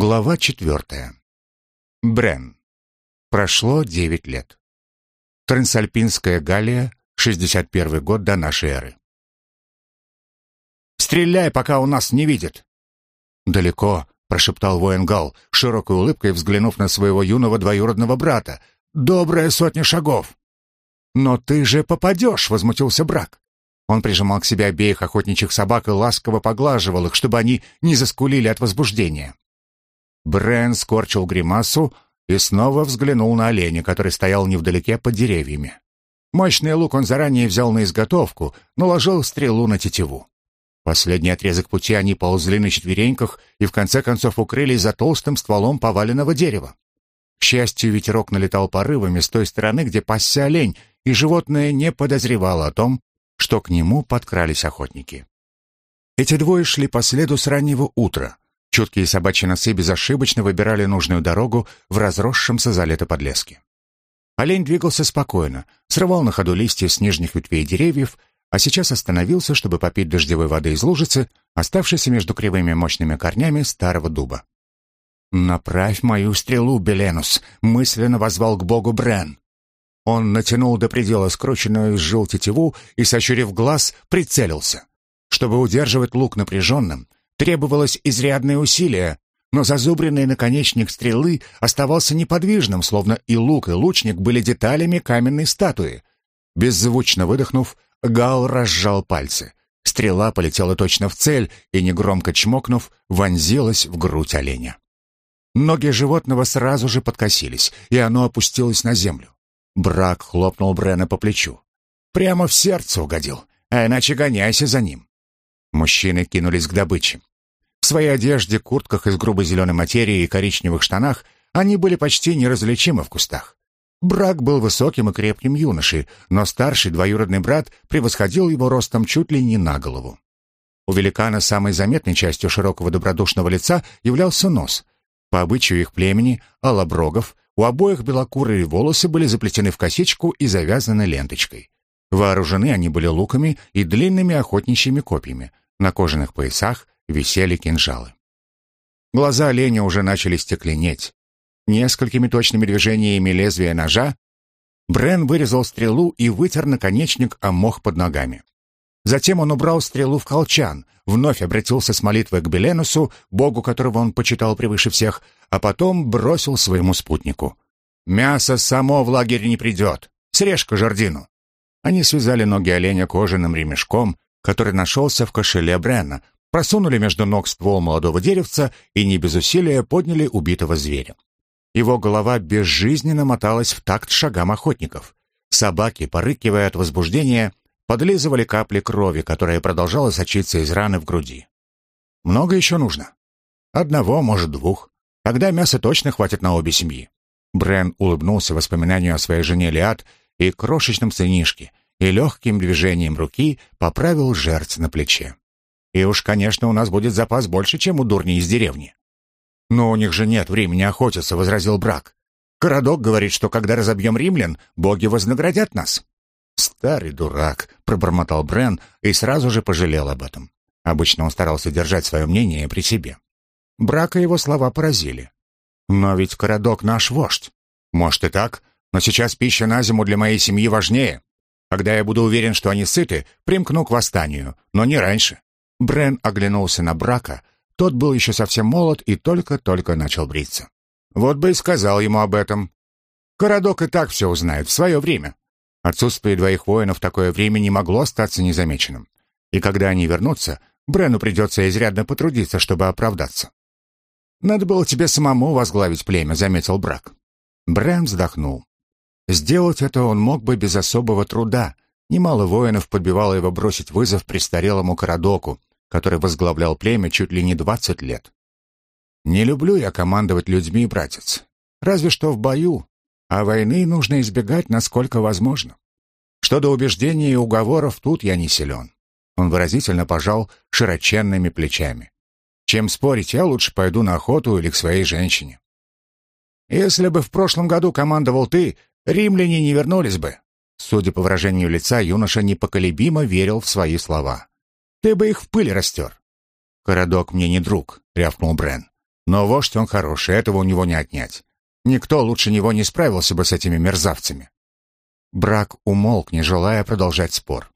Глава четвертая. Брен. Прошло девять лет. Трансальпинская Галия, 61 год до нашей эры. «Стреляй, пока он нас не видит!» «Далеко», — прошептал воин Гал, широкой улыбкой взглянув на своего юного двоюродного брата. «Добрая сотня шагов!» «Но ты же попадешь!» — возмутился Брак. Он прижимал к себе обеих охотничьих собак и ласково поглаживал их, чтобы они не заскулили от возбуждения. Брен скорчил гримасу и снова взглянул на оленя, который стоял невдалеке под деревьями. Мощный лук он заранее взял на изготовку, наложил стрелу на тетиву. Последний отрезок пути они ползли на четвереньках и в конце концов укрылись за толстым стволом поваленного дерева. К счастью, ветерок налетал порывами с той стороны, где пасся олень, и животное не подозревало о том, что к нему подкрались охотники. Эти двое шли по следу с раннего утра — Чуткие собачьи носы безошибочно выбирали нужную дорогу в разросшемся за лето подлеске. Олень двигался спокойно, срывал на ходу листья с нижних ветвей деревьев, а сейчас остановился, чтобы попить дождевой воды из лужицы, оставшейся между кривыми мощными корнями старого дуба. «Направь мою стрелу, Беленус!» — мысленно возвал к богу Брен. Он натянул до предела скрученную из жил тетиву и, сощурив глаз, прицелился. Чтобы удерживать лук напряженным, Требовалось изрядное усилие, но зазубренный наконечник стрелы оставался неподвижным, словно и лук, и лучник были деталями каменной статуи. Беззвучно выдохнув, Гал разжал пальцы. Стрела полетела точно в цель и, негромко чмокнув, вонзилась в грудь оленя. Ноги животного сразу же подкосились, и оно опустилось на землю. Брак хлопнул Брена по плечу. Прямо в сердце угодил, а иначе гоняйся за ним. Мужчины кинулись к добыче. В своей одежде, куртках из грубой зеленой материи и коричневых штанах они были почти неразличимы в кустах. Брак был высоким и крепким юношей, но старший двоюродный брат превосходил его ростом чуть ли не на голову. У великана самой заметной частью широкого добродушного лица являлся нос. По обычаю их племени, алаброгов, у обоих белокурые волосы были заплетены в косичку и завязаны ленточкой. Вооружены они были луками и длинными охотничьими копьями. На кожаных поясах висели кинжалы. Глаза оленя уже начали стекленеть. Несколькими точными движениями лезвия ножа Брен вырезал стрелу и вытер наконечник о мох под ногами. Затем он убрал стрелу в колчан, вновь обратился с молитвой к Беленусу, богу которого он почитал превыше всех, а потом бросил своему спутнику. «Мясо само в лагерь не придет. Срежь-ка жердину». Они связали ноги оленя кожаным ремешком, который нашелся в кошеле Брена, просунули между ног ствол молодого деревца и не без усилия подняли убитого зверя. Его голова безжизненно моталась в такт шагам охотников. Собаки, порыкивая от возбуждения, подлизывали капли крови, которая продолжала сочиться из раны в груди. «Много еще нужно?» «Одного, может, двух. Тогда мяса точно хватит на обе семьи». Брен улыбнулся воспоминанию о своей жене Лиад и крошечном сынишке, и легким движением руки поправил жертв на плече. И уж, конечно, у нас будет запас больше, чем у дурней из деревни. Но у них же нет времени охотиться, возразил Брак. Городок говорит, что когда разобьем римлян, боги вознаградят нас. Старый дурак, пробормотал Брен и сразу же пожалел об этом. Обычно он старался держать свое мнение при себе. Брака его слова поразили. Но ведь городок наш вождь. Может и так, но сейчас пища на зиму для моей семьи важнее. Когда я буду уверен, что они сыты, примкну к восстанию, но не раньше. Брен оглянулся на Брака. Тот был еще совсем молод и только-только начал бриться. Вот бы и сказал ему об этом. Городок и так все узнает в свое время. Отсутствие двоих воинов в такое время не могло остаться незамеченным. И когда они вернутся, Брену придется изрядно потрудиться, чтобы оправдаться. «Надо было тебе самому возглавить племя», — заметил Брак. Брен вздохнул. Сделать это он мог бы без особого труда. Немало воинов подбивало его бросить вызов престарелому Карадоку, который возглавлял племя чуть ли не двадцать лет. Не люблю я командовать людьми, братец. Разве что в бою, а войны нужно избегать насколько возможно. Что до убеждений и уговоров, тут я не силен. Он выразительно пожал широченными плечами. Чем спорить, я лучше пойду на охоту или к своей женщине. Если бы в прошлом году командовал ты, римляне не вернулись бы. Судя по выражению лица, юноша непоколебимо верил в свои слова. Ты бы их в пыль растер. «Городок мне не друг», — рявкнул Брен. Но вождь он хороший, этого у него не отнять. Никто лучше него не справился бы с этими мерзавцами. Брак умолк, не желая продолжать спор.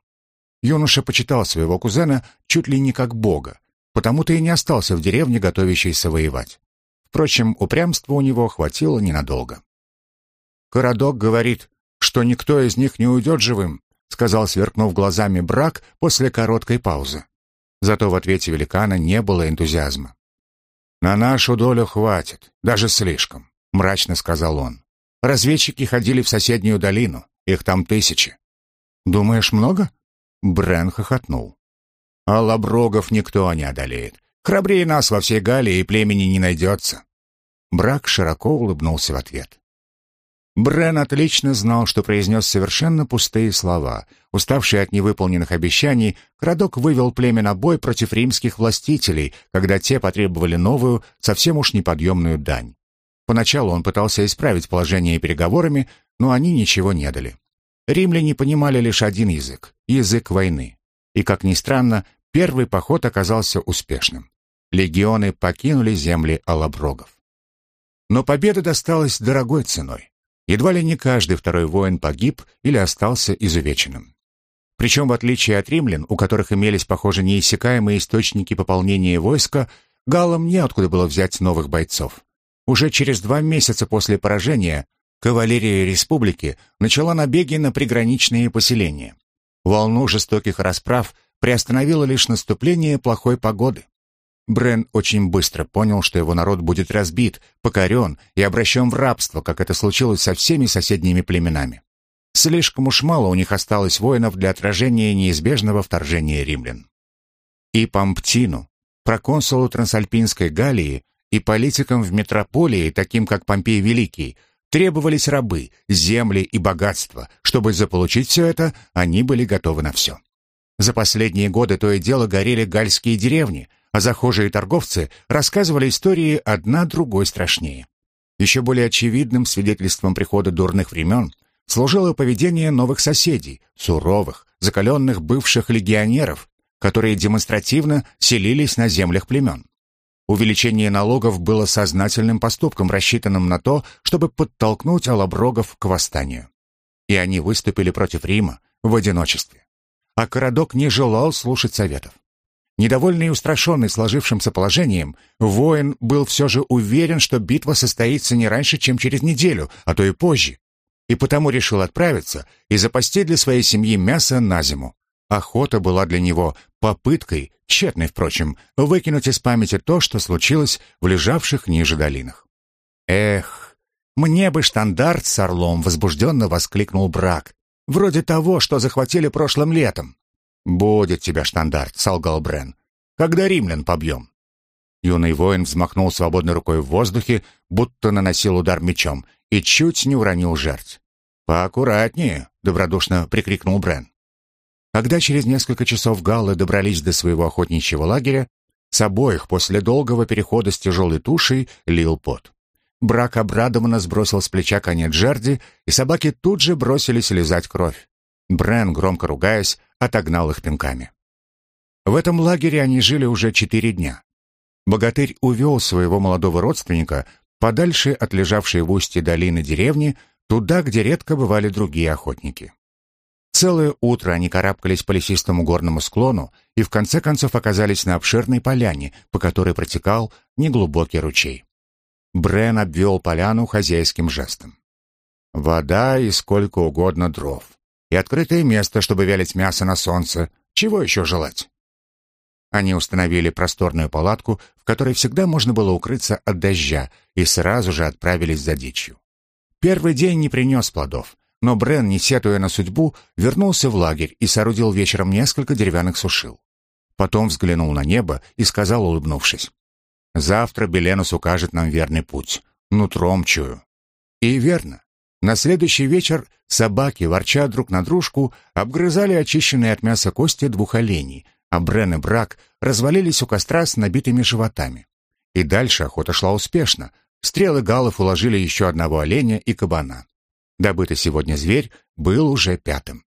Юноша почитал своего кузена чуть ли не как бога, потому-то и не остался в деревне, готовящейся воевать. Впрочем, упрямства у него хватило ненадолго. «Городок говорит, что никто из них не уйдет живым», сказал, сверкнув глазами брак после короткой паузы. Зато в ответе великана не было энтузиазма. «На нашу долю хватит, даже слишком», — мрачно сказал он. «Разведчики ходили в соседнюю долину, их там тысячи». «Думаешь, много?» Брен хохотнул. «А лаброгов никто не одолеет. Храбрее нас во всей Галлии и племени не найдется». Брак широко улыбнулся в ответ. Брен отлично знал, что произнес совершенно пустые слова. Уставший от невыполненных обещаний, Крадок вывел племя на бой против римских властителей, когда те потребовали новую, совсем уж неподъемную дань. Поначалу он пытался исправить положение переговорами, но они ничего не дали. Римляне понимали лишь один язык — язык войны. И, как ни странно, первый поход оказался успешным. Легионы покинули земли алаброгов. Но победа досталась дорогой ценой. Едва ли не каждый второй воин погиб или остался изувеченным. Причем, в отличие от римлян, у которых имелись, похоже, неиссякаемые источники пополнения войска, галлам неоткуда было взять новых бойцов. Уже через два месяца после поражения Кавалерия республики начала набеги на приграничные поселения. Волну жестоких расправ приостановило лишь наступление плохой погоды. Брен очень быстро понял, что его народ будет разбит, покорен и обращен в рабство, как это случилось со всеми соседними племенами. Слишком уж мало у них осталось воинов для отражения неизбежного вторжения римлян. И Помптину, проконсулу Трансальпинской Галлии, и политикам в метрополии, таким как Помпей Великий, Требовались рабы, земли и богатства. Чтобы заполучить все это, они были готовы на все. За последние годы то и дело горели гальские деревни, а захожие торговцы рассказывали истории одна другой страшнее. Еще более очевидным свидетельством прихода дурных времен служило поведение новых соседей, суровых, закаленных бывших легионеров, которые демонстративно селились на землях племен. Увеличение налогов было сознательным поступком, рассчитанным на то, чтобы подтолкнуть алаброгов к восстанию. И они выступили против Рима в одиночестве. А Карадок не желал слушать советов. Недовольный и устрашенный сложившимся положением, воин был все же уверен, что битва состоится не раньше, чем через неделю, а то и позже, и потому решил отправиться и запасти для своей семьи мясо на зиму. Охота была для него попыткой, тщетной, впрочем, выкинуть из памяти то, что случилось в лежавших ниже долинах. «Эх, мне бы штандарт с орлом!» — возбужденно воскликнул Брак. «Вроде того, что захватили прошлым летом». «Будет тебя штандарт», — солгал Брен. «Когда римлян побьем?» Юный воин взмахнул свободной рукой в воздухе, будто наносил удар мечом, и чуть не уронил жертв. «Поаккуратнее», — добродушно прикрикнул Брен. Когда через несколько часов галлы добрались до своего охотничьего лагеря, с обоих после долгого перехода с тяжелой тушей лил пот. Брак обрадованно сбросил с плеча конец жерди, и собаки тут же бросились лизать кровь. Брен, громко ругаясь, отогнал их пинками. В этом лагере они жили уже четыре дня. Богатырь увел своего молодого родственника подальше от лежавшей в устье долины деревни, туда, где редко бывали другие охотники. Целое утро они карабкались по лесистому горному склону и в конце концов оказались на обширной поляне, по которой протекал неглубокий ручей. Брен обвел поляну хозяйским жестом. Вода и сколько угодно дров. И открытое место, чтобы вялить мясо на солнце. Чего еще желать? Они установили просторную палатку, в которой всегда можно было укрыться от дождя, и сразу же отправились за дичью. Первый день не принес плодов, но Брен, не сетуя на судьбу, вернулся в лагерь и соорудил вечером несколько деревянных сушил. Потом взглянул на небо и сказал, улыбнувшись, «Завтра Беленус укажет нам верный путь. Нутром чую». И верно. На следующий вечер собаки, ворча друг на дружку, обгрызали очищенные от мяса кости двух оленей, а Брен и Брак развалились у костра с набитыми животами. И дальше охота шла успешно. Стрелы галлов уложили еще одного оленя и кабана. Добытый сегодня зверь был уже пятым.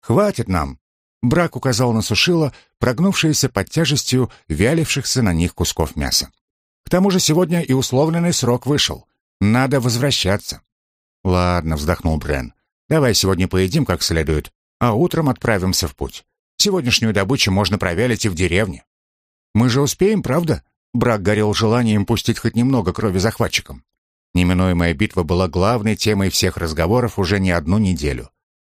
«Хватит нам!» Брак указал на сушило, прогнувшееся под тяжестью вялившихся на них кусков мяса. К тому же сегодня и условленный срок вышел. Надо возвращаться. Ладно, вздохнул Брен. Давай сегодня поедим как следует, а утром отправимся в путь. Сегодняшнюю добычу можно провялить и в деревне. Мы же успеем, правда? Брак горел желанием пустить хоть немного крови захватчикам. Неминуемая битва была главной темой всех разговоров уже не одну неделю.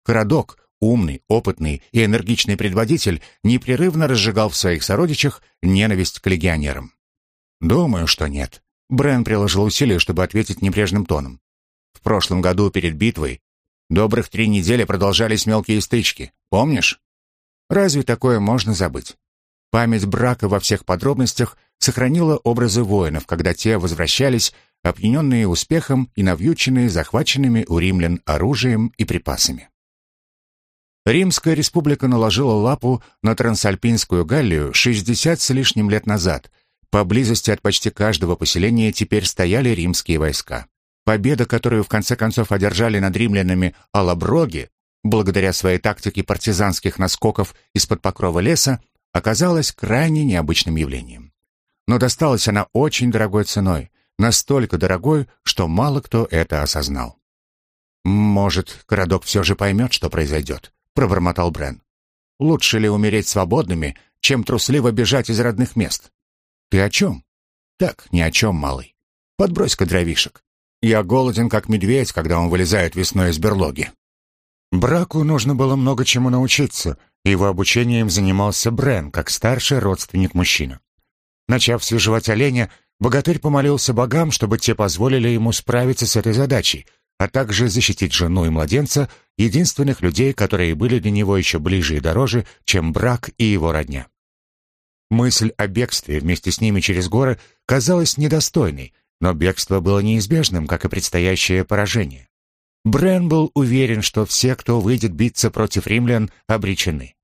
Городок, умный, опытный и энергичный предводитель, непрерывно разжигал в своих сородичах ненависть к легионерам. «Думаю, что нет». Брэн приложил усилия, чтобы ответить небрежным тоном. «В прошлом году перед битвой добрых три недели продолжались мелкие стычки. Помнишь? Разве такое можно забыть? Память брака во всех подробностях сохранила образы воинов, когда те возвращались, опьяненные успехом и навьюченные захваченными у римлян оружием и припасами. Римская республика наложила лапу на Трансальпинскую Галлию 60 с лишним лет назад. Поблизости от почти каждого поселения теперь стояли римские войска. Победа, которую в конце концов одержали над римлянами Алаброги, благодаря своей тактике партизанских наскоков из-под покрова леса, оказалась крайне необычным явлением. Но досталась она очень дорогой ценой, настолько дорогой, что мало кто это осознал. «Может, городок все же поймет, что произойдет», — пробормотал Брен. «Лучше ли умереть свободными, чем трусливо бежать из родных мест?» «Ты о чем?» «Так, ни о чем, малый. Подбрось-ка дровишек. Я голоден, как медведь, когда он вылезает весной из берлоги». Браку нужно было много чему научиться, его обучением занимался Брен, как старший родственник мужчины. Начав свежевать оленя, богатырь помолился богам, чтобы те позволили ему справиться с этой задачей, а также защитить жену и младенца, единственных людей, которые были для него еще ближе и дороже, чем брак и его родня. Мысль о бегстве вместе с ними через горы казалась недостойной, но бегство было неизбежным, как и предстоящее поражение. Брен был уверен, что все, кто выйдет биться против римлян, обречены.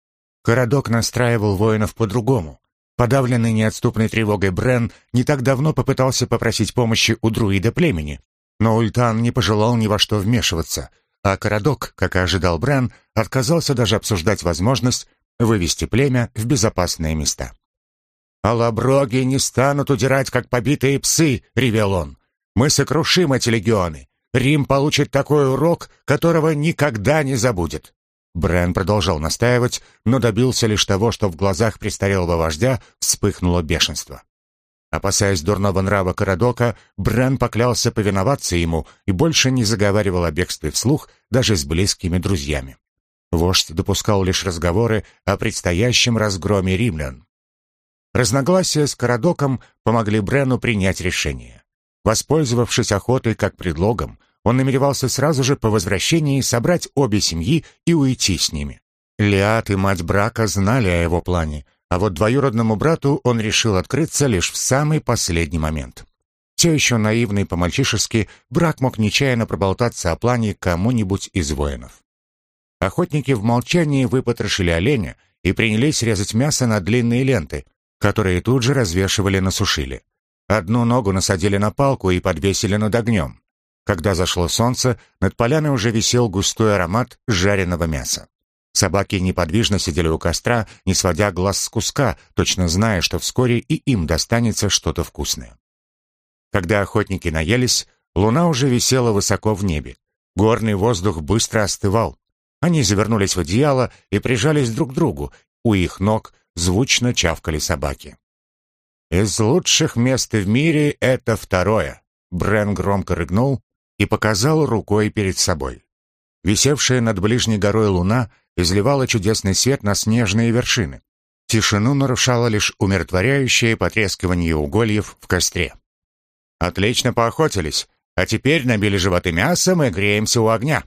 Городок настраивал воинов по-другому. Подавленный неотступной тревогой Брен не так давно попытался попросить помощи у друида племени, но Ультан не пожелал ни во что вмешиваться, а Городок, как и ожидал Брен, отказался даже обсуждать возможность вывести племя в безопасные места. «Алаброги не станут удирать, как побитые псы!» — ревел он. «Мы сокрушим эти легионы. Рим получит такой урок, которого никогда не забудет. Брэн продолжал настаивать, но добился лишь того, что в глазах престарелого вождя вспыхнуло бешенство. Опасаясь дурного нрава Карадока, Брэн поклялся повиноваться ему и больше не заговаривал о бегстве вслух даже с близкими друзьями. Вождь допускал лишь разговоры о предстоящем разгроме римлян. Разногласия с Карадоком помогли Брену принять решение. Воспользовавшись охотой как предлогом, он намеревался сразу же по возвращении собрать обе семьи и уйти с ними. Лиат и мать брака знали о его плане, а вот двоюродному брату он решил открыться лишь в самый последний момент. Все еще наивный по-мальчишески, брак мог нечаянно проболтаться о плане кому-нибудь из воинов. Охотники в молчании выпотрошили оленя и принялись резать мясо на длинные ленты, которые тут же развешивали на сушиле. Одну ногу насадили на палку и подвесили над огнем. Когда зашло солнце, над поляной уже висел густой аромат жареного мяса. Собаки неподвижно сидели у костра, не сводя глаз с куска, точно зная, что вскоре и им достанется что-то вкусное. Когда охотники наелись, луна уже висела высоко в небе. Горный воздух быстро остывал. Они завернулись в одеяло и прижались друг к другу. У их ног звучно чавкали собаки. Из лучших мест в мире это второе. Брен громко рыгнул и показал рукой перед собой. Висевшая над ближней горой луна изливала чудесный свет на снежные вершины. Тишину нарушало лишь умиротворяющее потрескивание угольев в костре. «Отлично поохотились, а теперь набили животы мясом и греемся у огня».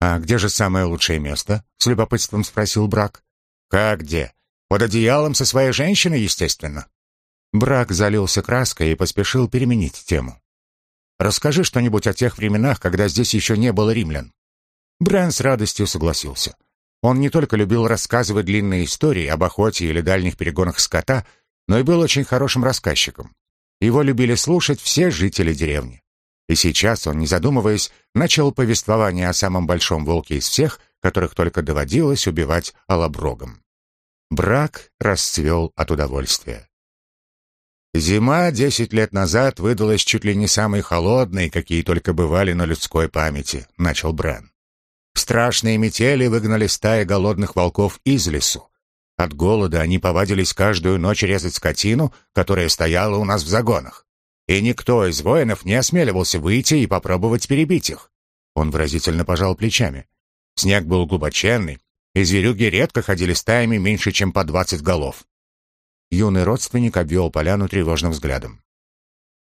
«А где же самое лучшее место?» — с любопытством спросил Брак. «Как где? Под одеялом со своей женщиной, естественно». Брак залился краской и поспешил переменить тему. «Расскажи что-нибудь о тех временах, когда здесь еще не было римлян». Брэн с радостью согласился. Он не только любил рассказывать длинные истории об охоте или дальних перегонах скота, но и был очень хорошим рассказчиком. Его любили слушать все жители деревни. И сейчас он, не задумываясь, начал повествование о самом большом волке из всех, которых только доводилось убивать алаброгом. Брак расцвел от удовольствия. Зима десять лет назад выдалась чуть ли не самой холодной, какие только бывали на людской памяти, начал Брен. Страшные метели выгнали стаи голодных волков из лесу. От голода они повадились каждую ночь резать скотину, которая стояла у нас в загонах. И никто из воинов не осмеливался выйти и попробовать перебить их. Он выразительно пожал плечами. Снег был глубоченный, и зверюги редко ходили стаями меньше, чем по двадцать голов. Юный родственник обвел поляну тревожным взглядом.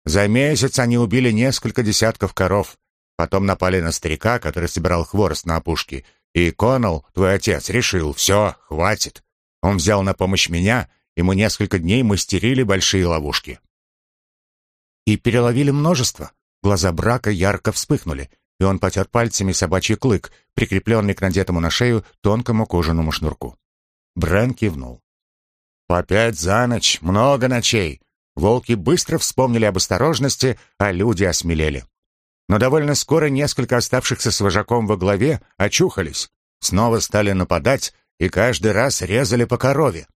За месяц они убили несколько десятков коров, потом напали на старика, который собирал хворост на опушке, и Коннелл, твой отец, решил, все, хватит. Он взял на помощь меня, и мы несколько дней мастерили большие ловушки. И переловили множество. Глаза брака ярко вспыхнули и он потер пальцами собачий клык, прикрепленный к надетому на шею тонкому кожаному шнурку. Брен кивнул. «По пять за ночь, много ночей!» Волки быстро вспомнили об осторожности, а люди осмелели. Но довольно скоро несколько оставшихся с вожаком во главе очухались, снова стали нападать и каждый раз резали по корове.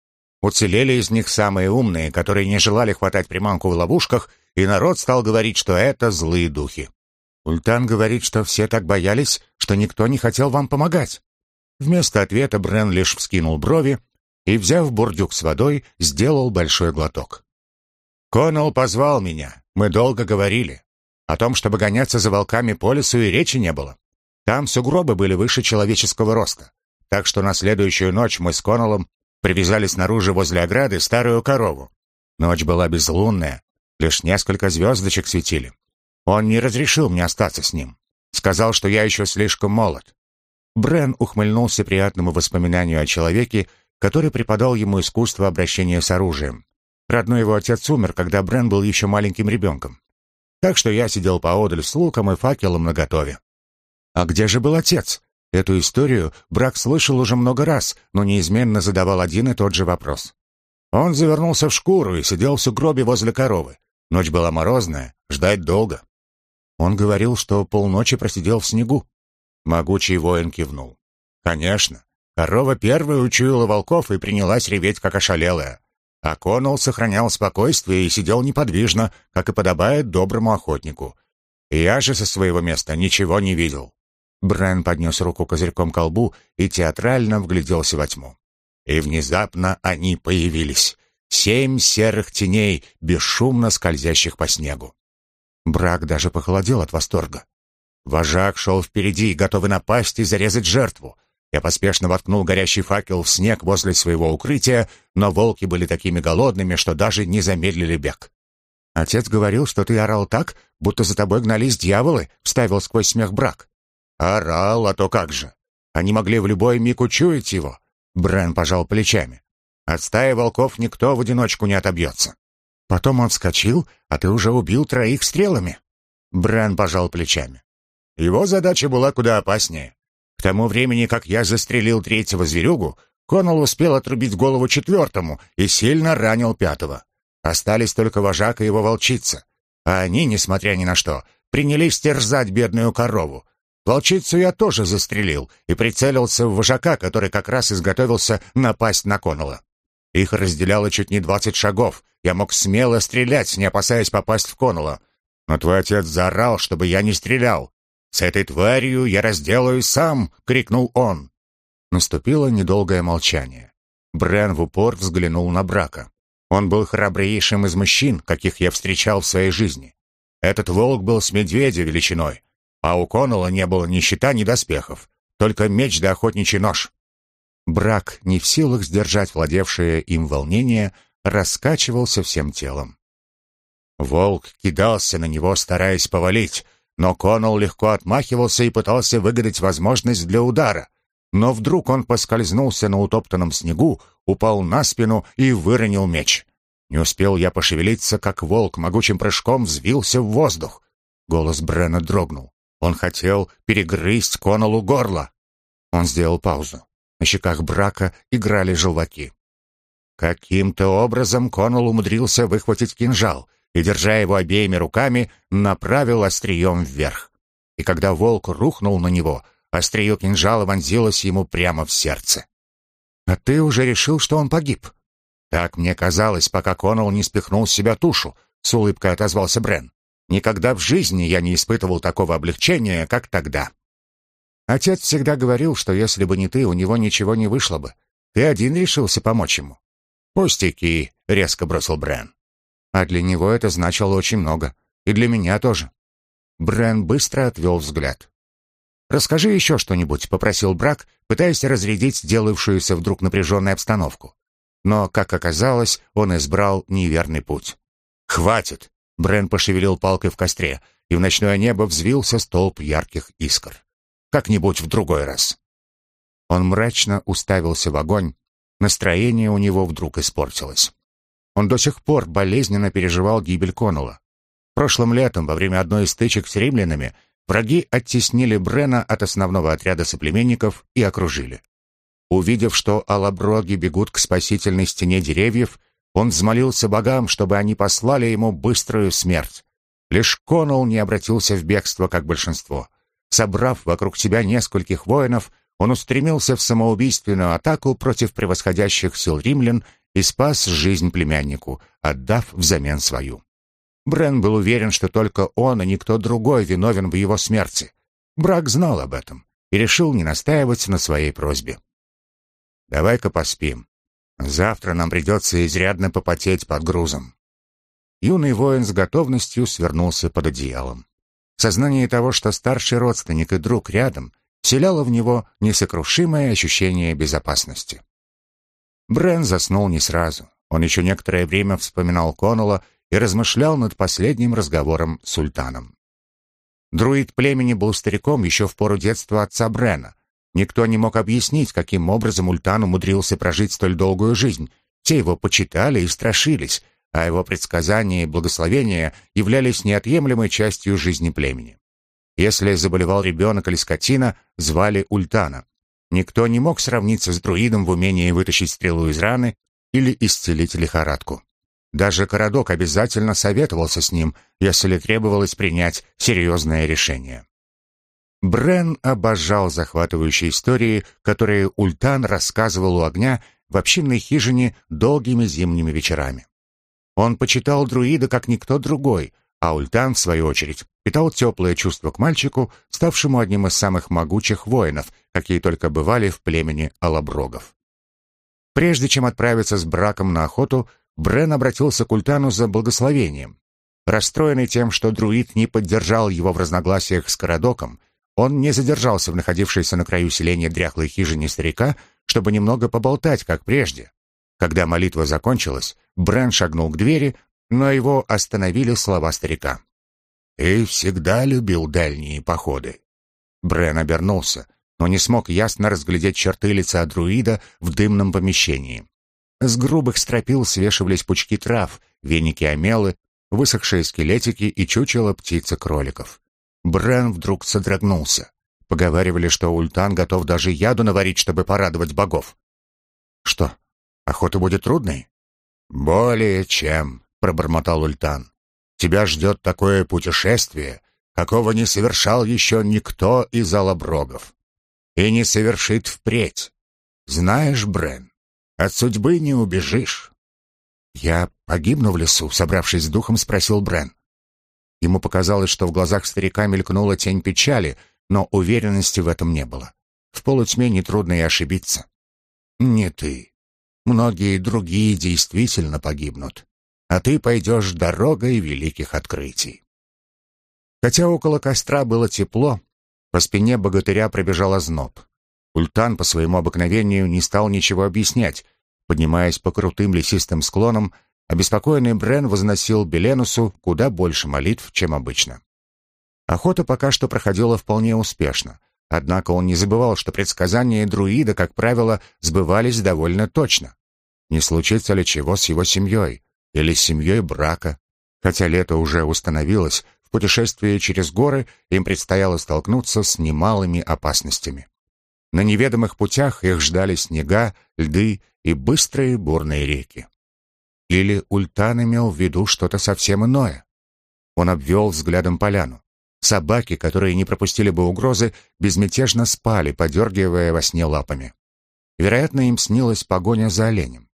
Уцелели из них самые умные, которые не желали хватать приманку в ловушках, и народ стал говорить, что это злые духи. Ультан говорит, что все так боялись, что никто не хотел вам помогать. Вместо ответа Брен лишь вскинул брови и, взяв бурдюк с водой, сделал большой глоток. Коннелл позвал меня. Мы долго говорили. О том, чтобы гоняться за волками по лесу, и речи не было. Там сугробы были выше человеческого роста. Так что на следующую ночь мы с Коннеллом привязали снаружи возле ограды старую корову. Ночь была безлунная, лишь несколько звездочек светили. Он не разрешил мне остаться с ним. Сказал, что я еще слишком молод. Брен ухмыльнулся приятному воспоминанию о человеке, который преподал ему искусство обращения с оружием. Родной его отец умер, когда Брен был еще маленьким ребенком. Так что я сидел поодаль с луком и факелом наготове. А где же был отец? Эту историю Брак слышал уже много раз, но неизменно задавал один и тот же вопрос. Он завернулся в шкуру и сидел в сугробе возле коровы. Ночь была морозная, ждать долго. Он говорил, что полночи просидел в снегу. Могучий воин кивнул. Конечно. Корова первая учуяла волков и принялась реветь, как ошалелая. А Коннелл сохранял спокойствие и сидел неподвижно, как и подобает доброму охотнику. Я же со своего места ничего не видел. Брэн поднес руку козырьком к колбу и театрально вгляделся во тьму. И внезапно они появились. Семь серых теней, бесшумно скользящих по снегу. Брак даже похолодел от восторга. Вожак шел впереди, готовый напасть и зарезать жертву. Я поспешно воткнул горящий факел в снег возле своего укрытия, но волки были такими голодными, что даже не замедлили бег. «Отец говорил, что ты орал так, будто за тобой гнались дьяволы», — вставил сквозь смех Брак. «Орал, а то как же! Они могли в любой миг учуять его!» Брен пожал плечами. «От стаи волков никто в одиночку не отобьется. Потом он вскочил, а ты уже убил троих стрелами. Бран пожал плечами. Его задача была куда опаснее. К тому времени, как я застрелил третьего зверюгу, Коннелл успел отрубить голову четвертому и сильно ранил пятого. Остались только вожак и его волчица. А они, несмотря ни на что, принялись терзать бедную корову. Волчицу я тоже застрелил и прицелился в вожака, который как раз изготовился напасть на Коннелла. Их разделяло чуть не двадцать шагов. Я мог смело стрелять, не опасаясь попасть в Коннелла. Но твой отец заорал, чтобы я не стрелял. «С этой тварью я разделаюсь сам!» — крикнул он. Наступило недолгое молчание. Брен в упор взглянул на Брака. Он был храбрейшим из мужчин, каких я встречал в своей жизни. Этот волк был с медведя величиной, а у Коннелла не было ни щита, ни доспехов, только меч да охотничий нож. Брак, не в силах сдержать владевшее им волнение, раскачивался всем телом. Волк кидался на него, стараясь повалить, но Коннелл легко отмахивался и пытался выгадать возможность для удара. Но вдруг он поскользнулся на утоптанном снегу, упал на спину и выронил меч. Не успел я пошевелиться, как волк могучим прыжком взвился в воздух. Голос Брена дрогнул. Он хотел перегрызть Коннеллу горло. Он сделал паузу. На щеках брака играли желваки. Каким-то образом Коннелл умудрился выхватить кинжал и, держа его обеими руками, направил острием вверх. И когда волк рухнул на него, острие кинжала вонзилось ему прямо в сердце. «А ты уже решил, что он погиб?» Так мне казалось, пока Коннелл не спихнул с себя тушу, с улыбкой отозвался Брен. Никогда в жизни я не испытывал такого облегчения, как тогда. Отец всегда говорил, что если бы не ты, у него ничего не вышло бы. Ты один решился помочь ему. Пустяки, резко бросил Брен. А для него это значило очень много, и для меня тоже. Брен быстро отвел взгляд. «Расскажи еще что-нибудь», — попросил Брак, пытаясь разрядить сделавшуюся вдруг напряженную обстановку. Но, как оказалось, он избрал неверный путь. «Хватит!» — Брен пошевелил палкой в костре, и в ночное небо взвился столб ярких искр. «Как-нибудь в другой раз». Он мрачно уставился в огонь. Настроение у него вдруг испортилось. Он до сих пор болезненно переживал гибель Коннелла. Прошлым летом, во время одной из стычек с римлянами, Враги оттеснили Брена от основного отряда соплеменников и окружили. Увидев, что алаброги бегут к спасительной стене деревьев, он взмолился богам, чтобы они послали ему быструю смерть. Лишь Коннелл не обратился в бегство, как большинство. Собрав вокруг себя нескольких воинов, он устремился в самоубийственную атаку против превосходящих сил римлян и спас жизнь племяннику, отдав взамен свою. Брен был уверен, что только он, а никто другой виновен в его смерти. Брак знал об этом и решил не настаивать на своей просьбе. «Давай-ка поспим. Завтра нам придется изрядно попотеть под грузом». Юный воин с готовностью свернулся под одеялом. Сознание того, что старший родственник и друг рядом, вселяло в него несокрушимое ощущение безопасности. Брен заснул не сразу. Он еще некоторое время вспоминал Коннелла и размышлял над последним разговором с султаном. Друид племени был стариком еще в пору детства отца Брена. Никто не мог объяснить, каким образом Ультан умудрился прожить столь долгую жизнь. Те его почитали и страшились, а его предсказания и благословения являлись неотъемлемой частью жизни племени. Если заболевал ребенок или скотина, звали Ультана. Никто не мог сравниться с друидом в умении вытащить стрелу из раны или исцелить лихорадку. Даже Карадок обязательно советовался с ним, если требовалось принять серьезное решение. Брен обожал захватывающие истории, которые Ультан рассказывал у огня в общинной хижине долгими зимними вечерами. Он почитал друида как никто другой, а Ультан, в свою очередь, питал теплое чувство к мальчику, ставшему одним из самых могучих воинов, какие только бывали в племени алаброгов. Прежде чем отправиться с браком на охоту, Брен обратился к Ультану за благословением. Расстроенный тем, что друид не поддержал его в разногласиях с Карадоком, он не задержался в находившейся на краю селения дряхлой хижине старика, чтобы немного поболтать, как прежде. Когда молитва закончилась, Брен шагнул к двери, но его остановили слова старика. «Ты всегда любил дальние походы». Брен обернулся, но не смог ясно разглядеть черты лица друида в дымном помещении. С грубых стропил свешивались пучки трав, веники-омелы, высохшие скелетики и чучело птицы-кроликов. Брен вдруг содрогнулся. Поговаривали, что Ультан готов даже яду наварить, чтобы порадовать богов. «Что, охота будет трудной?» «Более чем», — пробормотал Ультан. «Тебя ждет такое путешествие, какого не совершал еще никто из алаброгов. И не совершит впредь. Знаешь, Брен, от судьбы не убежишь. Я погибну в лесу, собравшись с духом, спросил Брен. Ему показалось, что в глазах старика мелькнула тень печали, но уверенности в этом не было. В полутьме нетрудно и ошибиться. Не ты. Многие другие действительно погибнут, а ты пойдешь дорогой великих открытий. Хотя около костра было тепло, по спине богатыря пробежал озноб. Ультан по своему обыкновению не стал ничего объяснять. Поднимаясь по крутым лесистым склонам, обеспокоенный Брен возносил Беленусу куда больше молитв, чем обычно. Охота пока что проходила вполне успешно, однако он не забывал, что предсказания друида, как правило, сбывались довольно точно. Не случится ли чего с его семьей или семьей брака? Хотя лето уже установилось, в путешествии через горы им предстояло столкнуться с немалыми опасностями. На неведомых путях их ждали снега, льды и быстрые бурные реки. Или Ультан имел в виду что-то совсем иное. Он обвел взглядом поляну. Собаки, которые не пропустили бы угрозы, безмятежно спали, подергивая во сне лапами. Вероятно, им снилась погоня за оленем.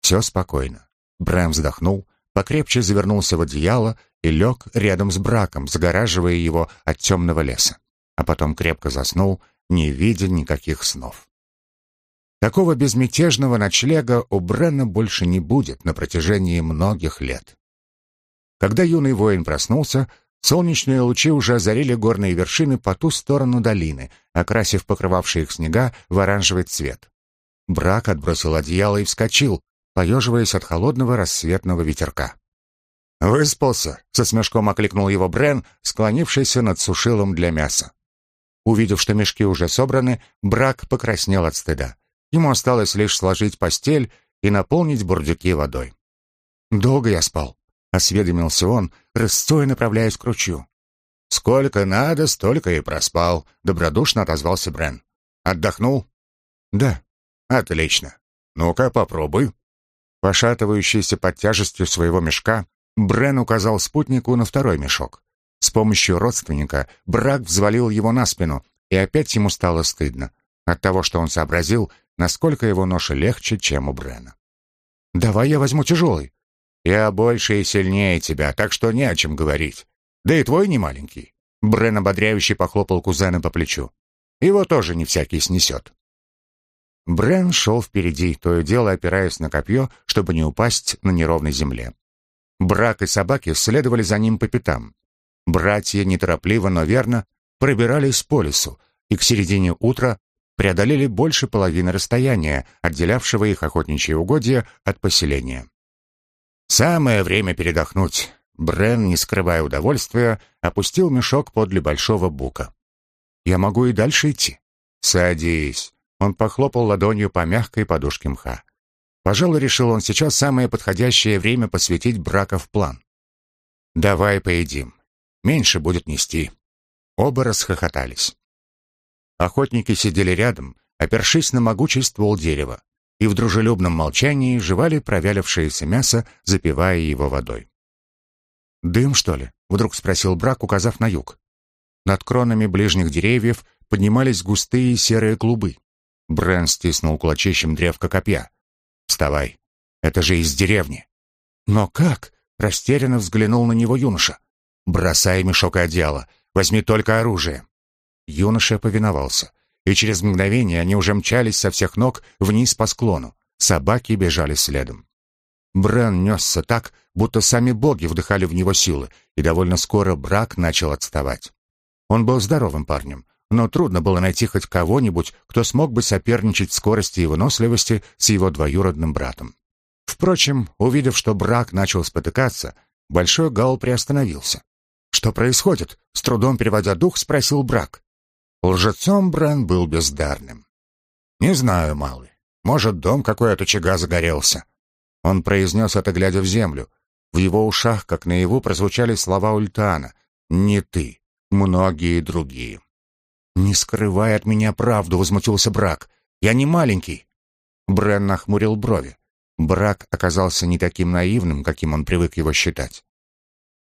Все спокойно. Брэм вздохнул, покрепче завернулся в одеяло и лег рядом с браком, загораживая его от темного леса. А потом крепко заснул, не видя никаких снов. Такого безмятежного ночлега у Брена больше не будет на протяжении многих лет. Когда юный воин проснулся, солнечные лучи уже озарили горные вершины по ту сторону долины, окрасив покрывавшие их снега в оранжевый цвет. Брак отбросил одеяло и вскочил, поеживаясь от холодного рассветного ветерка. «Выспался?» — со смешком окликнул его Брен, склонившийся над сушилом для мяса. Увидев, что мешки уже собраны, Брак покраснел от стыда. Ему осталось лишь сложить постель и наполнить бурдюки водой. «Долго я спал?» — осведомился он, рысцой направляясь к ручью. «Сколько надо, столько и проспал», — добродушно отозвался Брен. «Отдохнул?» «Да». «Отлично. Ну-ка, попробуй». Пошатывающийся под тяжестью своего мешка, Брен указал спутнику на второй мешок. С помощью родственника Брак взвалил его на спину, и опять ему стало стыдно от того, что он сообразил, насколько его ноша легче, чем у Брена. «Давай я возьму тяжелый». «Я больше и сильнее тебя, так что не о чем говорить. Да и твой не маленький». Брен ободряюще похлопал кузена по плечу. «Его тоже не всякий снесет». Брен шел впереди, то и дело опираясь на копье, чтобы не упасть на неровной земле. Брак и собаки следовали за ним по пятам. Братья неторопливо, но верно пробирались по лесу и к середине утра преодолели больше половины расстояния, отделявшего их охотничьи угодья от поселения. Самое время передохнуть. Брен, не скрывая удовольствия, опустил мешок подле большого бука. «Я могу и дальше идти?» «Садись». Он похлопал ладонью по мягкой подушке мха. Пожалуй, решил он сейчас самое подходящее время посвятить брака в план. «Давай поедим. Меньше будет нести». Оба расхохотались. Охотники сидели рядом, опершись на могучий ствол дерева, и в дружелюбном молчании жевали провялившееся мясо, запивая его водой. «Дым, что ли?» — вдруг спросил Брак, указав на юг. Над кронами ближних деревьев поднимались густые серые клубы. Брэн стиснул кулачищем древко копья. Вставай. Это же из деревни. Но как? Растерянно взглянул на него юноша. Бросай мешок и одеяло. Возьми только оружие. Юноша повиновался, и через мгновение они уже мчались со всех ног вниз по склону. Собаки бежали следом. Брен несся так, будто сами боги вдыхали в него силы, и довольно скоро брак начал отставать. Он был здоровым парнем, но трудно было найти хоть кого-нибудь, кто смог бы соперничать в скорости и выносливости с его двоюродным братом. Впрочем, увидев, что брак начал спотыкаться, Большой Гал приостановился. «Что происходит?» — с трудом переводя дух, спросил брак. Лжецом Бран был бездарным. «Не знаю, малый. Может, дом какой от очага загорелся». Он произнес это, глядя в землю. В его ушах, как наяву, прозвучали слова Ультана. «Не ты, многие другие». «Не скрывай от меня правду», — возмутился Брак. «Я не маленький». Брен нахмурил брови. Брак оказался не таким наивным, каким он привык его считать.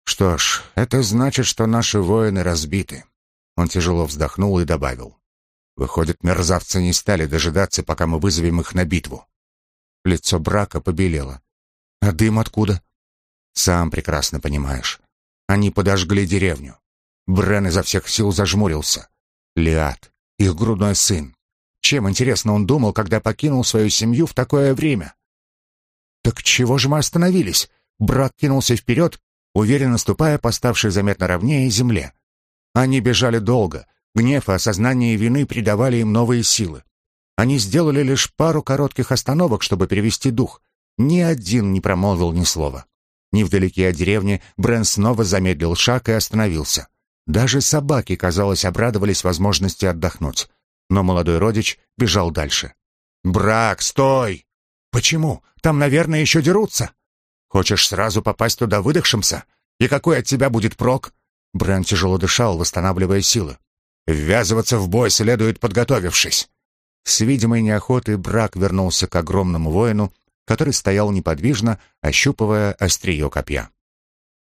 «Что ж, это значит, что наши воины разбиты». Он тяжело вздохнул и добавил. «Выходит, мерзавцы не стали дожидаться, пока мы вызовем их на битву». Лицо Брака побелело. «А дым откуда?» «Сам прекрасно понимаешь. Они подожгли деревню». Брен изо всех сил зажмурился. Лиад, их грудной сын. Чем, интересно, он думал, когда покинул свою семью в такое время? Так чего же мы остановились? Брат кинулся вперед, уверенно ступая по ставшей заметно ровнее земле. Они бежали долго. Гнев и осознание вины придавали им новые силы. Они сделали лишь пару коротких остановок, чтобы перевести дух. Ни один не промолвил ни слова. Невдалеке от деревни Брэн снова замедлил шаг и остановился. Даже собаки, казалось, обрадовались возможности отдохнуть. Но молодой родич бежал дальше. «Брак, стой!» «Почему? Там, наверное, еще дерутся!» «Хочешь сразу попасть туда выдохшимся? И какой от тебя будет прок?» Брэн тяжело дышал, восстанавливая силы. «Ввязываться в бой следует, подготовившись». С видимой неохотой Брак вернулся к огромному воину, который стоял неподвижно, ощупывая острие копья.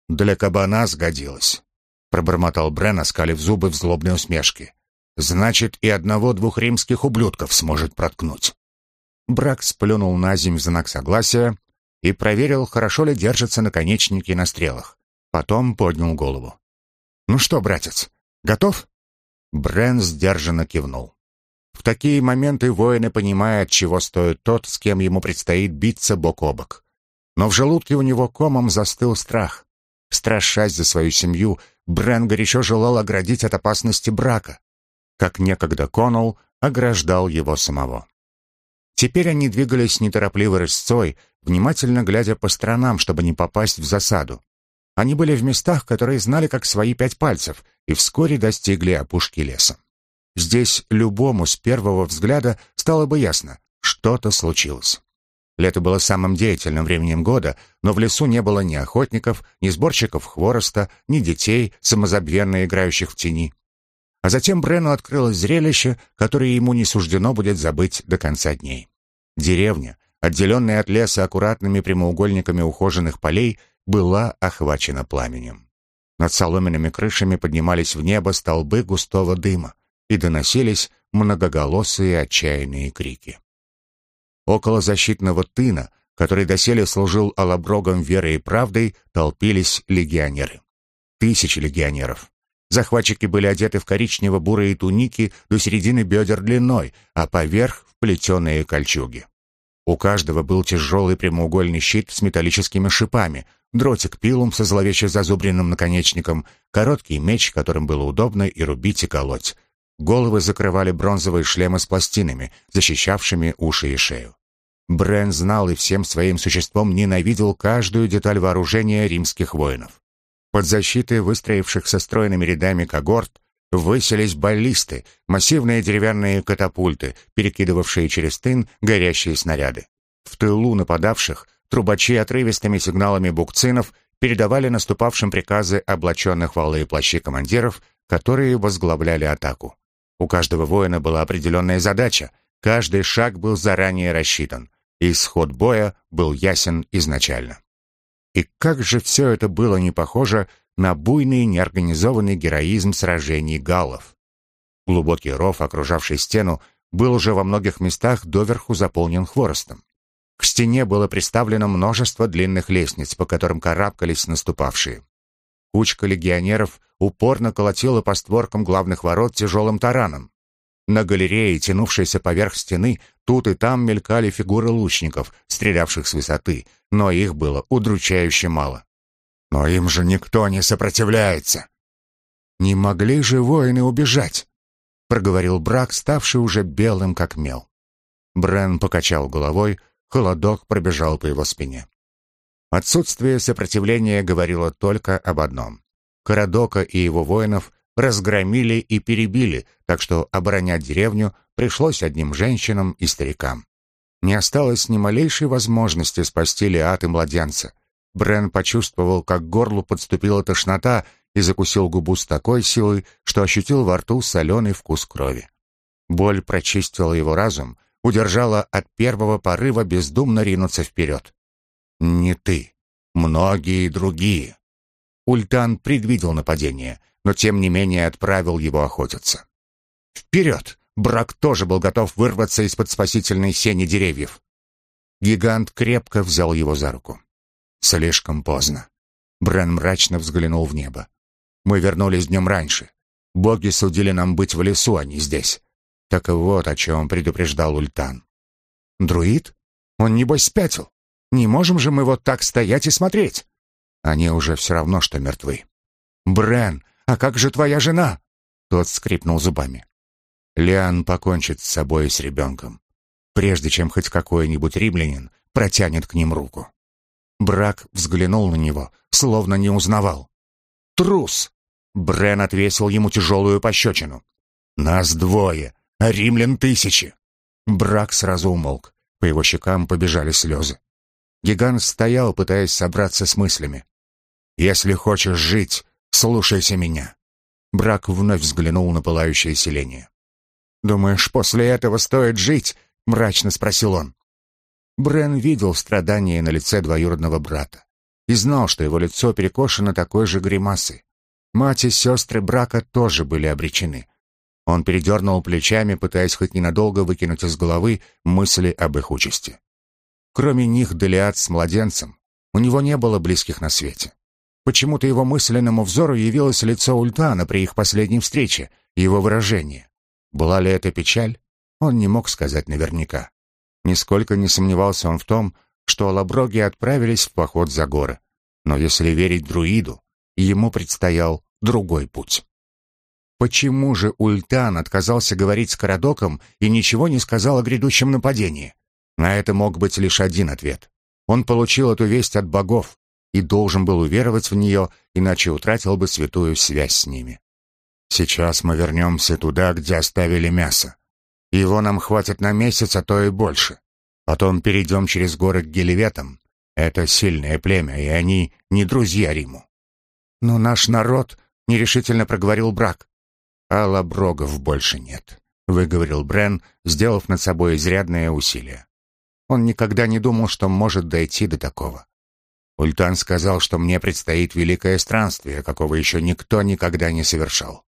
«Для кабана сгодилось пробормотал Брен, оскалив зубы в злобной усмешке. Значит, и одного-двух римских ублюдков сможет проткнуть. Брак сплюнул на земь в знак согласия и проверил, хорошо ли держатся наконечники на стрелах. Потом поднял голову. «Ну что, братец, готов?» Брен сдержанно кивнул. В такие моменты воины понимают, чего стоит тот, с кем ему предстоит биться бок о бок. Но в желудке у него комом застыл страх. Страшась за свою семью, Брен горячо желал оградить от опасности брака, как некогда Коннелл ограждал его самого. Теперь они двигались неторопливо рысцой, внимательно глядя по сторонам, чтобы не попасть в засаду. Они были в местах, которые знали как свои пять пальцев, и вскоре достигли опушки леса. Здесь любому с первого взгляда стало бы ясно, что-то случилось. Лето было самым деятельным временем года, но в лесу не было ни охотников, ни сборщиков хвороста, ни детей, самозабвенно играющих в тени. А затем Брену открылось зрелище, которое ему не суждено будет забыть до конца дней. Деревня, отделенная от леса аккуратными прямоугольниками ухоженных полей, была охвачена пламенем. Над соломенными крышами поднимались в небо столбы густого дыма, и доносились многоголосые отчаянные крики. Около защитного тына, который доселе служил алаброгом верой и правдой, толпились легионеры. Тысячи легионеров. Захватчики были одеты в коричнево-бурые туники до середины бедер длиной, а поверх — в плетеные кольчуги. У каждого был тяжелый прямоугольный щит с металлическими шипами, дротик пилум со зловеще зазубренным наконечником, короткий меч, которым было удобно и рубить, и колоть. Головы закрывали бронзовые шлемы с пластинами, защищавшими уши и шею. Брен знал и всем своим существом ненавидел каждую деталь вооружения римских воинов. Под защитой выстроившихся стройными рядами когорт высились баллисты, массивные деревянные катапульты, перекидывавшие через тын горящие снаряды. В тылу нападавших трубачи отрывистыми сигналами букцинов передавали наступавшим приказы облаченных в алые плащи командиров, которые возглавляли атаку. У каждого воина была определенная задача, каждый шаг был заранее рассчитан, исход боя был ясен изначально. И как же все это было не похоже на буйный неорганизованный героизм сражений галлов. Глубокий ров, окружавший стену, был уже во многих местах доверху заполнен хворостом. К стене было приставлено множество длинных лестниц, по которым карабкались наступавшие. Кучка легионеров упорно колотила по створкам главных ворот тяжелым тараном. На галерее, тянувшейся поверх стены, тут и там мелькали фигуры лучников, стрелявших с высоты, но их было удручающе мало. Но им же никто не сопротивляется. Не могли же воины убежать, проговорил Брак, ставший уже белым как мел. Брен покачал головой, холодок пробежал по его спине. Отсутствие сопротивления говорило только об одном. Карадока и его воинов разгромили и перебили, так что оборонять деревню пришлось одним женщинам и старикам. Не осталось ни малейшей возможности спасти Лиат и младенца. Брен почувствовал, как к горлу подступила тошнота и закусил губу с такой силой, что ощутил во рту соленый вкус крови. Боль прочистила его разум, удержала от первого порыва бездумно ринуться вперед. «Не ты, многие другие». Ультан предвидел нападение — но тем не менее отправил его охотиться. Вперед! Брак тоже был готов вырваться из-под спасительной сени деревьев. Гигант крепко взял его за руку. Слишком поздно. Брен мрачно взглянул в небо. Мы вернулись днем раньше. Боги судили нам быть в лесу, а не здесь. Так вот, о чем предупреждал Ультан. Друид? Он, небось, спятил. Не можем же мы вот так стоять и смотреть. Они уже все равно, что мертвы. Брен, «А как же твоя жена?» Тот скрипнул зубами. Лиан покончит с собой и с ребенком, прежде чем хоть какой-нибудь римлянин протянет к ним руку. Брак взглянул на него, словно не узнавал. «Трус!» Брен отвесил ему тяжелую пощечину. «Нас двое, а римлян тысячи!» Брак сразу умолк. По его щекам побежали слезы. Гигант стоял, пытаясь собраться с мыслями. «Если хочешь жить, Слушайся меня». Брак вновь взглянул на пылающее селение. «Думаешь, после этого стоит жить?» — мрачно спросил он. Брен видел страдания на лице двоюродного брата и знал, что его лицо перекошено такой же гримасой. Мать и сестры брака тоже были обречены. Он передернул плечами, пытаясь хоть ненадолго выкинуть из головы мысли об их участи. Кроме них, Делиад с младенцем, у него не было близких на свете. Почему-то его мысленному взору явилось лицо Ультана при их последней встрече, его выражение. Была ли это печаль? Он не мог сказать наверняка. Нисколько не сомневался он в том, что лаброги отправились в поход за горы. Но если верить друиду, ему предстоял другой путь. Почему же Ультан отказался говорить с Карадоком и ничего не сказал о грядущем нападении? На это мог быть лишь один ответ. Он получил эту весть от богов и должен был уверовать в нее, иначе утратил бы святую связь с ними. Сейчас мы вернемся туда, где оставили мясо. Его нам хватит на месяц, а то и больше. Потом перейдем через горы к Гелеветам. Это сильное племя, и они не друзья Риму. Но наш народ, — нерешительно проговорил Брак. А лаброгов больше нет, — выговорил Брен, сделав над собой изрядное усилие. Он никогда не думал, что может дойти до такого. Ультан сказал, что мне предстоит великое странствие, какого еще никто никогда не совершал.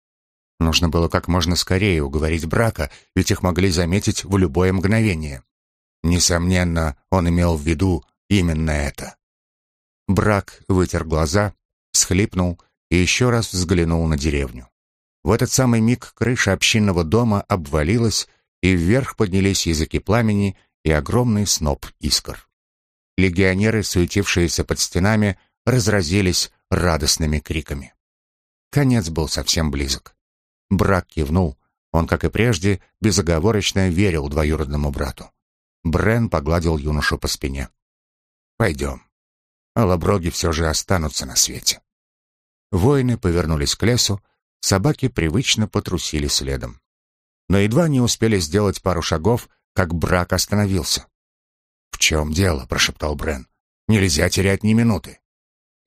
Нужно было как можно скорее уговорить брака, ведь их могли заметить в любое мгновение. Несомненно, он имел в виду именно это. Брак вытер глаза, схлипнул и еще раз взглянул на деревню. В этот самый миг крыша общинного дома обвалилась, и вверх поднялись языки пламени и огромный сноп искр. Легионеры, суетившиеся под стенами, разразились радостными криками. Конец был совсем близок. Брак кивнул. Он, как и прежде, безоговорочно верил двоюродному брату. Брен погладил юношу по спине. «Пойдем. Лаброги все же останутся на свете». Воины повернулись к лесу, собаки привычно потрусили следом. Но едва не успели сделать пару шагов, как брак остановился. «В чем дело?» — прошептал Брен. «Нельзя терять ни минуты».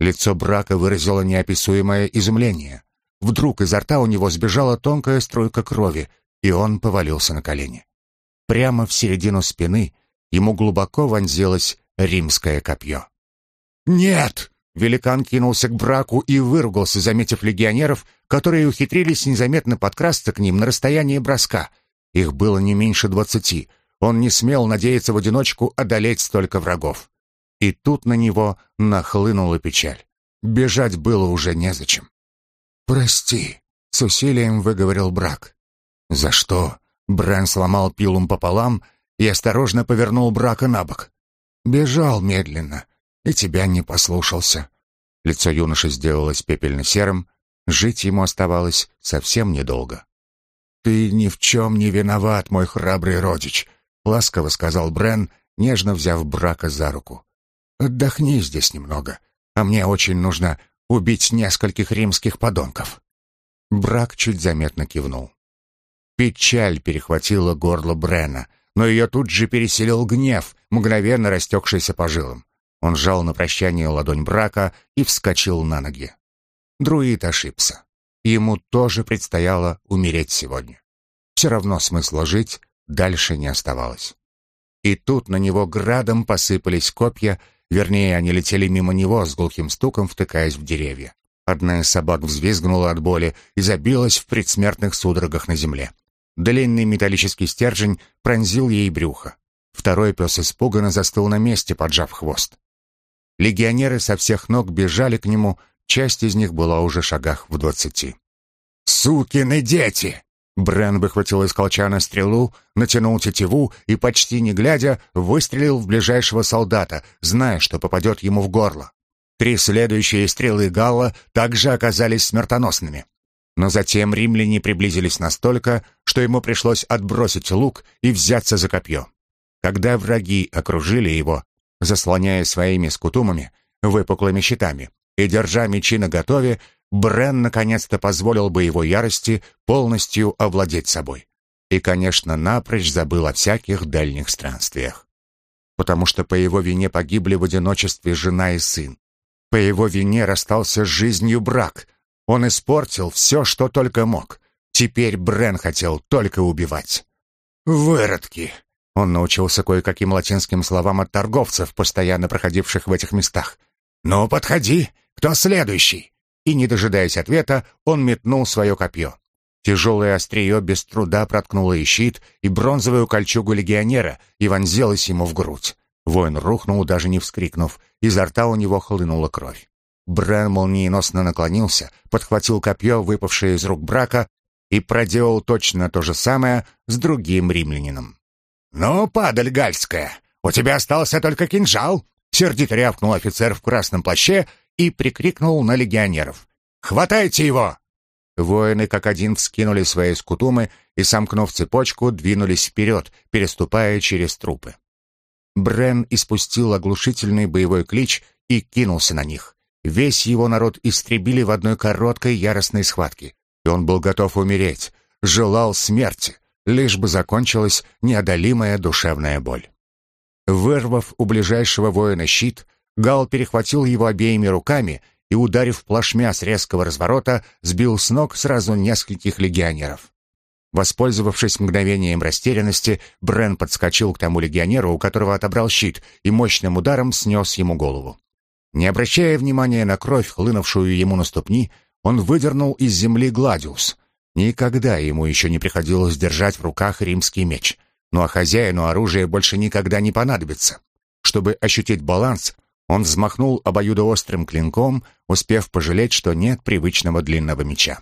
Лицо брака выразило неописуемое изумление. Вдруг изо рта у него сбежала тонкая струйка крови, и он повалился на колени. Прямо в середину спины ему глубоко вонзилось римское копье. «Нет!» — великан кинулся к браку и выругался, заметив легионеров, которые ухитрились незаметно подкрасться к ним на расстоянии броска. Их было не меньше двадцати. Он не смел надеяться в одиночку одолеть столько врагов. И тут на него нахлынула печаль. Бежать было уже незачем. «Прости», — с усилием выговорил брак. «За что?» Брэн сломал пилум пополам и осторожно повернул брака на бок. Бежал медленно и тебя не послушался. Лицо юноши сделалось пепельно-серым, жить ему оставалось совсем недолго. «Ты ни в чем не виноват, мой храбрый родич», — ласково сказал Брен, нежно взяв брака за руку. «Отдохни здесь немного, а мне очень нужно убить нескольких римских подонков». Брак чуть заметно кивнул. Печаль перехватила горло Брена, но ее тут же переселил гнев, мгновенно растекшийся по жилам. Он сжал на прощание ладонь брака и вскочил на ноги. Друид ошибся. Ему тоже предстояло умереть сегодня. Все равно смысла жить дальше не оставалось. И тут на него градом посыпались копья, вернее, они летели мимо него с глухим стуком, втыкаясь в деревья. Одна из собак взвизгнула от боли и забилась в предсмертных судорогах на земле. Длинный металлический стержень пронзил ей брюхо. Второй пес испуганно застыл на месте, поджав хвост. Легионеры со всех ног бежали к нему, часть из них была уже шагах в двадцати. «Сукины дети!» Брен выхватил из колчана стрелу, натянул тетиву и, почти не глядя, выстрелил в ближайшего солдата, зная, что попадет ему в горло. Три следующие стрелы Галла также оказались смертоносными. Но затем римляне приблизились настолько, что ему пришлось отбросить лук и взяться за копье. Когда враги окружили его, заслоняя своими скутумами, выпуклыми щитами, и держа мечи наготове, Брен наконец-то позволил бы его ярости полностью овладеть собой. И, конечно, напрочь забыл о всяких дальних странствиях. Потому что по его вине погибли в одиночестве жена и сын. По его вине расстался с жизнью брак, он испортил все, что только мог. Теперь Брен хотел только убивать. «Выродки!» Он научился кое-каким латинским словам от торговцев, постоянно проходивших в этих местах. «Ну, подходи! Кто следующий?» И, не дожидаясь ответа, он метнул свое копье. Тяжелое острие без труда проткнуло и щит, и бронзовую кольчугу легионера, и вонзилось ему в грудь. Воин рухнул, даже не вскрикнув. Изо рта у него хлынула кровь. Брен молниеносно наклонился, подхватил копье, выпавшее из рук брака, и проделал точно то же самое с другим римлянином. «Ну, падаль гальская, у тебя остался только кинжал!» Сердито рявкнул офицер в красном плаще и прикрикнул на легионеров. «Хватайте его!» Воины как один вскинули свои скутумы и, сомкнув цепочку, двинулись вперед, переступая через трупы. Брен испустил оглушительный боевой клич и кинулся на них. Весь его народ истребили в одной короткой яростной схватке, и он был готов умереть, желал смерти, лишь бы закончилась неодолимая душевная боль. Вырвав у ближайшего воина щит, Гал перехватил его обеими руками и, ударив плашмя с резкого разворота, сбил с ног сразу нескольких легионеров. Воспользовавшись мгновением растерянности, Брен подскочил к тому легионеру, у которого отобрал щит, и мощным ударом снес ему голову. Не обращая внимания на кровь, хлынувшую ему на ступни, он выдернул из земли гладиус. Никогда ему еще не приходилось держать в руках римский меч. Ну а хозяину оружие больше никогда не понадобится. Чтобы ощутить баланс, он взмахнул обоюдоострым клинком, успев пожалеть, что нет привычного длинного меча.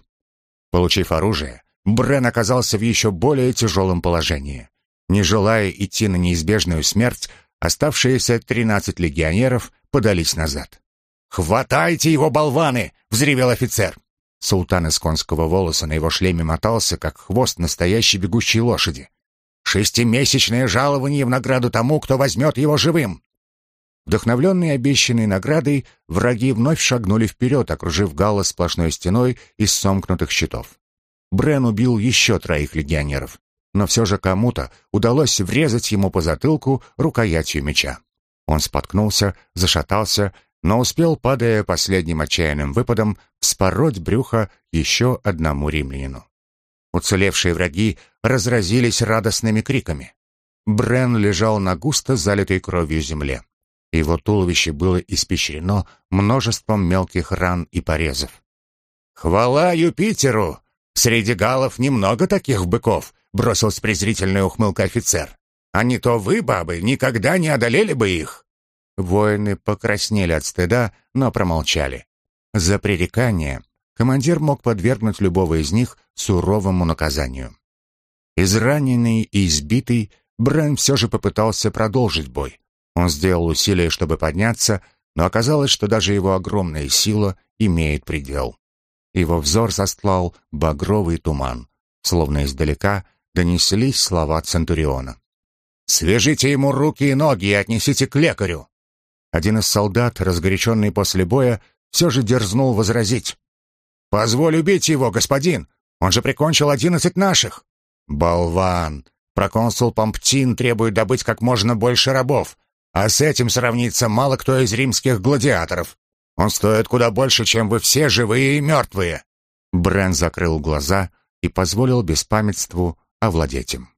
Получив оружие, Брен оказался в еще более тяжелом положении. Не желая идти на неизбежную смерть, оставшиеся тринадцать легионеров подались назад. «Хватайте его, болваны!» — взревел офицер. Султан из конского волоса на его шлеме мотался, как хвост настоящей бегущей лошади. «Шестимесячное жалование в награду тому, кто возьмет его живым!» Вдохновленные обещанной наградой, враги вновь шагнули вперед, окружив Галла сплошной стеной из сомкнутых щитов. Брен убил еще троих легионеров, но все же кому-то удалось врезать ему по затылку рукоятью меча. Он споткнулся, зашатался, но успел, падая последним отчаянным выпадом, спороть брюхо еще одному римлянину. Уцелевшие враги разразились радостными криками. Брен лежал на густо залитой кровью земле. Его туловище было испещрено множеством мелких ран и порезов. «Хвала Юпитеру! Среди галов немного таких быков!» — бросил с презрительной ухмылкой офицер. «А не то вы, бабы, никогда не одолели бы их!» Воины покраснели от стыда, но промолчали. За пререкание командир мог подвергнуть любого из них суровому наказанию. Израненный и избитый, Брэн все же попытался продолжить бой. Он сделал усилие, чтобы подняться, но оказалось, что даже его огромная сила имеет предел. Его взор застлал багровый туман, словно издалека донеслись слова Центуриона. «Свяжите ему руки и ноги и отнесите к лекарю!» Один из солдат, разгоряченный после боя, все же дерзнул возразить. «Позволь убить его, господин! Он же прикончил одиннадцать наших!» «Болван! Проконсул Помптин требует добыть как можно больше рабов. А с этим сравнится мало кто из римских гладиаторов. Он стоит куда больше, чем вы все живые и мертвые». Брен закрыл глаза и позволил беспамятству овладеть им.